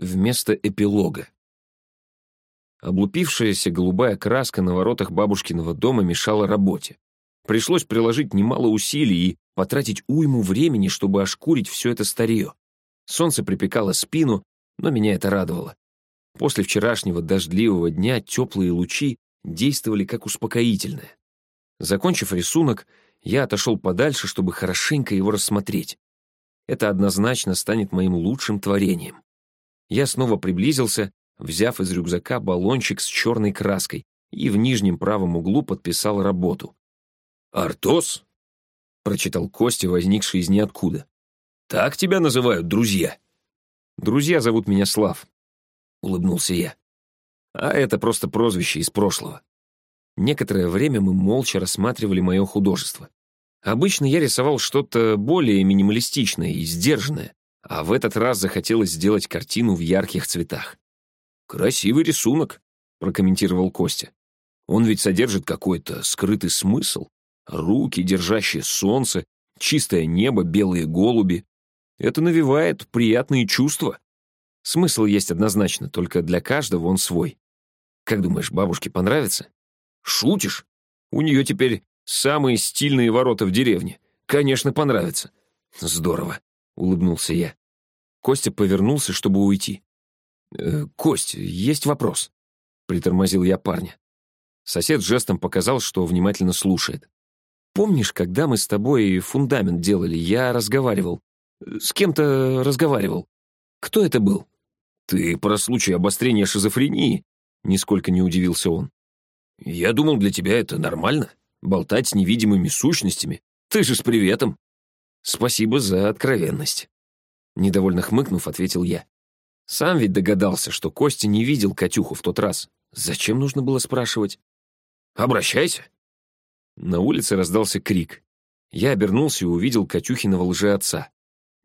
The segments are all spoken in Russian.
вместо эпилога. Облупившаяся голубая краска на воротах бабушкиного дома мешала работе. Пришлось приложить немало усилий и потратить уйму времени, чтобы ошкурить все это старье. Солнце припекало спину, но меня это радовало. После вчерашнего дождливого дня теплые лучи действовали как успокоительное. Закончив рисунок, я отошел подальше, чтобы хорошенько его рассмотреть. Это однозначно станет моим лучшим творением. Я снова приблизился, взяв из рюкзака баллончик с черной краской и в нижнем правом углу подписал работу. «Артос?» — прочитал Костя, возникший из ниоткуда. «Так тебя называют друзья?» «Друзья зовут меня Слав», — улыбнулся я. «А это просто прозвище из прошлого». Некоторое время мы молча рассматривали мое художество. Обычно я рисовал что-то более минималистичное и сдержанное, а в этот раз захотелось сделать картину в ярких цветах. «Красивый рисунок», — прокомментировал Костя. «Он ведь содержит какой-то скрытый смысл. Руки, держащие солнце, чистое небо, белые голуби. Это навевает приятные чувства. Смысл есть однозначно, только для каждого он свой. Как думаешь, бабушке понравится? Шутишь? У нее теперь самые стильные ворота в деревне. Конечно, понравится. Здорово, улыбнулся я. Костя повернулся, чтобы уйти. «Э, «Кость, есть вопрос», — притормозил я парня. Сосед жестом показал, что внимательно слушает. «Помнишь, когда мы с тобой фундамент делали, я разговаривал? С кем-то разговаривал. Кто это был?» «Ты про случай обострения шизофрении?» — нисколько не удивился он. «Я думал, для тебя это нормально, болтать с невидимыми сущностями. Ты же с приветом». «Спасибо за откровенность». Недовольно хмыкнув, ответил я. Сам ведь догадался, что Костя не видел Катюху в тот раз. Зачем нужно было спрашивать? «Обращайся!» На улице раздался крик. Я обернулся и увидел Катюхиного лжеотца.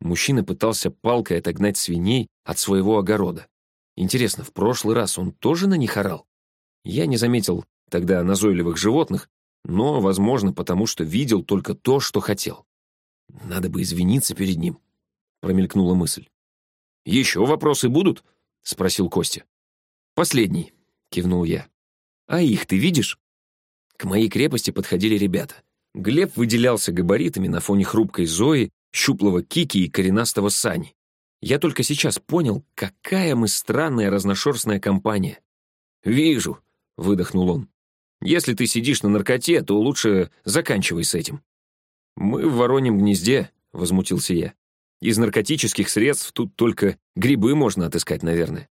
Мужчина пытался палкой отогнать свиней от своего огорода. Интересно, в прошлый раз он тоже на них орал? Я не заметил тогда назойливых животных, но, возможно, потому что видел только то, что хотел. Надо бы извиниться перед ним, промелькнула мысль. «Еще вопросы будут?» — спросил Костя. «Последний», — кивнул я. «А их ты видишь?» К моей крепости подходили ребята. Глеб выделялся габаритами на фоне хрупкой Зои, щуплого Кики и коренастого Сани. Я только сейчас понял, какая мы странная разношерстная компания. «Вижу», — выдохнул он. «Если ты сидишь на наркоте, то лучше заканчивай с этим». «Мы в вороньем гнезде», — возмутился я. Из наркотических средств тут только грибы можно отыскать, наверное.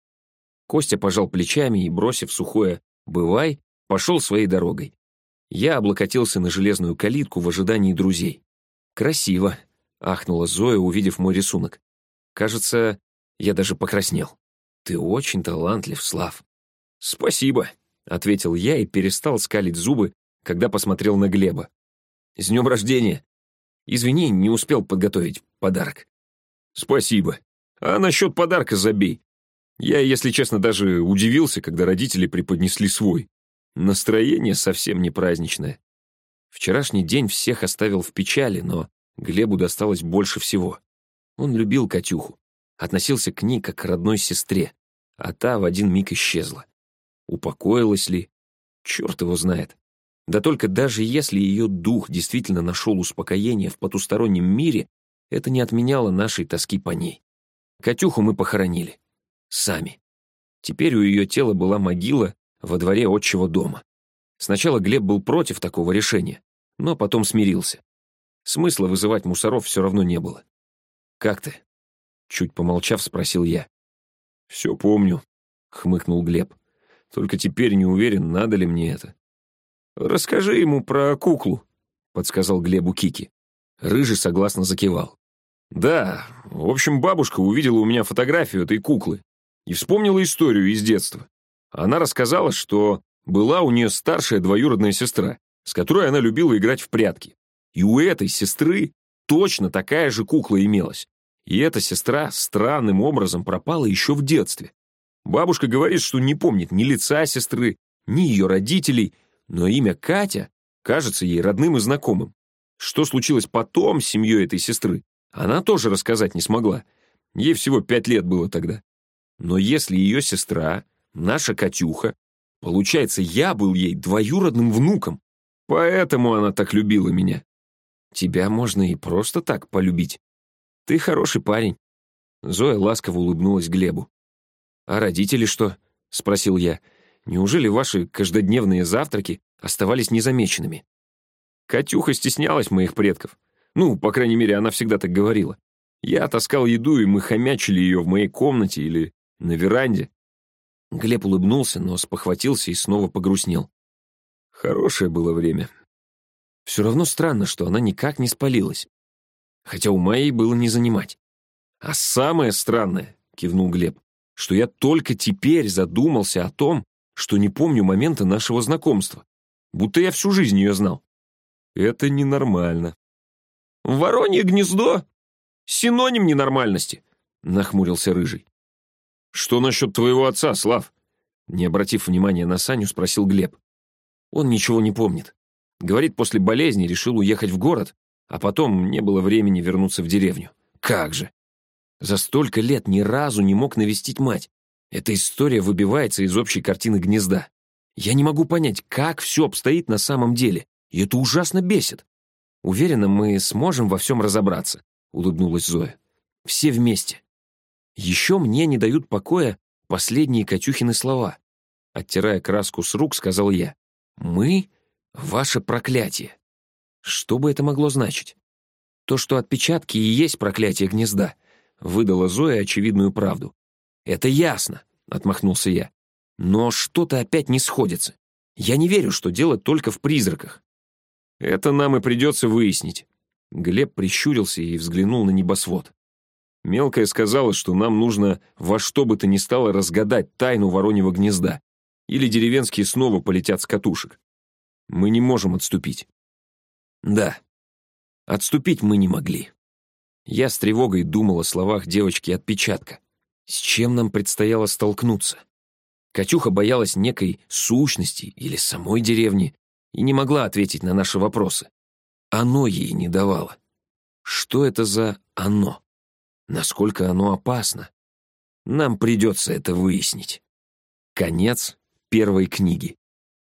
Костя пожал плечами и, бросив сухое «бывай», пошел своей дорогой. Я облокотился на железную калитку в ожидании друзей. «Красиво», — ахнула Зоя, увидев мой рисунок. «Кажется, я даже покраснел. Ты очень талантлив, Слав». «Спасибо», — ответил я и перестал скалить зубы, когда посмотрел на Глеба. «С днем рождения!» «Извини, не успел подготовить подарок». «Спасибо. А насчет подарка забей. Я, если честно, даже удивился, когда родители преподнесли свой. Настроение совсем не праздничное. Вчерашний день всех оставил в печали, но Глебу досталось больше всего. Он любил Катюху, относился к ней как к родной сестре, а та в один миг исчезла. Упокоилась ли? Черт его знает. Да только даже если ее дух действительно нашел успокоение в потустороннем мире, это не отменяло нашей тоски по ней. Катюху мы похоронили. Сами. Теперь у ее тела была могила во дворе отчего дома. Сначала Глеб был против такого решения, но потом смирился. Смысла вызывать мусоров все равно не было. «Как ты?» Чуть помолчав, спросил я. «Все помню», — хмыкнул Глеб. «Только теперь не уверен, надо ли мне это». «Расскажи ему про куклу», — подсказал Глебу Кики. Рыжий согласно закивал. Да, в общем, бабушка увидела у меня фотографию этой куклы и вспомнила историю из детства. Она рассказала, что была у нее старшая двоюродная сестра, с которой она любила играть в прятки. И у этой сестры точно такая же кукла имелась. И эта сестра странным образом пропала еще в детстве. Бабушка говорит, что не помнит ни лица сестры, ни ее родителей, но имя Катя кажется ей родным и знакомым. Что случилось потом с семьей этой сестры, она тоже рассказать не смогла. Ей всего пять лет было тогда. Но если ее сестра, наша Катюха, получается, я был ей двоюродным внуком, поэтому она так любила меня. Тебя можно и просто так полюбить. Ты хороший парень. Зоя ласково улыбнулась Глебу. «А родители что?» — спросил я. «Неужели ваши каждодневные завтраки оставались незамеченными?» Катюха стеснялась моих предков. Ну, по крайней мере, она всегда так говорила. Я таскал еду, и мы хомячили ее в моей комнате или на веранде. Глеб улыбнулся, но спохватился и снова погрустнел. Хорошее было время. Все равно странно, что она никак не спалилась. Хотя у моей было не занимать. А самое странное, кивнул Глеб, что я только теперь задумался о том, что не помню момента нашего знакомства. Будто я всю жизнь ее знал. Это ненормально. «Воронье гнездо — синоним ненормальности», — нахмурился Рыжий. «Что насчет твоего отца, Слав?» Не обратив внимания на Саню, спросил Глеб. Он ничего не помнит. Говорит, после болезни решил уехать в город, а потом не было времени вернуться в деревню. Как же! За столько лет ни разу не мог навестить мать. Эта история выбивается из общей картины гнезда. Я не могу понять, как все обстоит на самом деле, и это ужасно бесит. Уверена, мы сможем во всем разобраться, улыбнулась Зоя. Все вместе. Еще мне не дают покоя последние Катюхины слова. Оттирая краску с рук, сказал я. «Мы — ваше проклятие». Что бы это могло значить? То, что отпечатки и есть проклятие гнезда, выдала Зоя очевидную правду. «Это ясно», — отмахнулся я. «Но что-то опять не сходится. Я не верю, что дело только в призраках». «Это нам и придется выяснить». Глеб прищурился и взглянул на небосвод. Мелкая сказала, что нам нужно во что бы то ни стало разгадать тайну вороньего гнезда, или деревенские снова полетят с катушек. Мы не можем отступить. Да, отступить мы не могли. Я с тревогой думал о словах девочки-отпечатка. С чем нам предстояло столкнуться? Катюха боялась некой сущности или самой деревни и не могла ответить на наши вопросы. Оно ей не давало. Что это за «оно»? Насколько оно опасно? Нам придется это выяснить. Конец первой книги.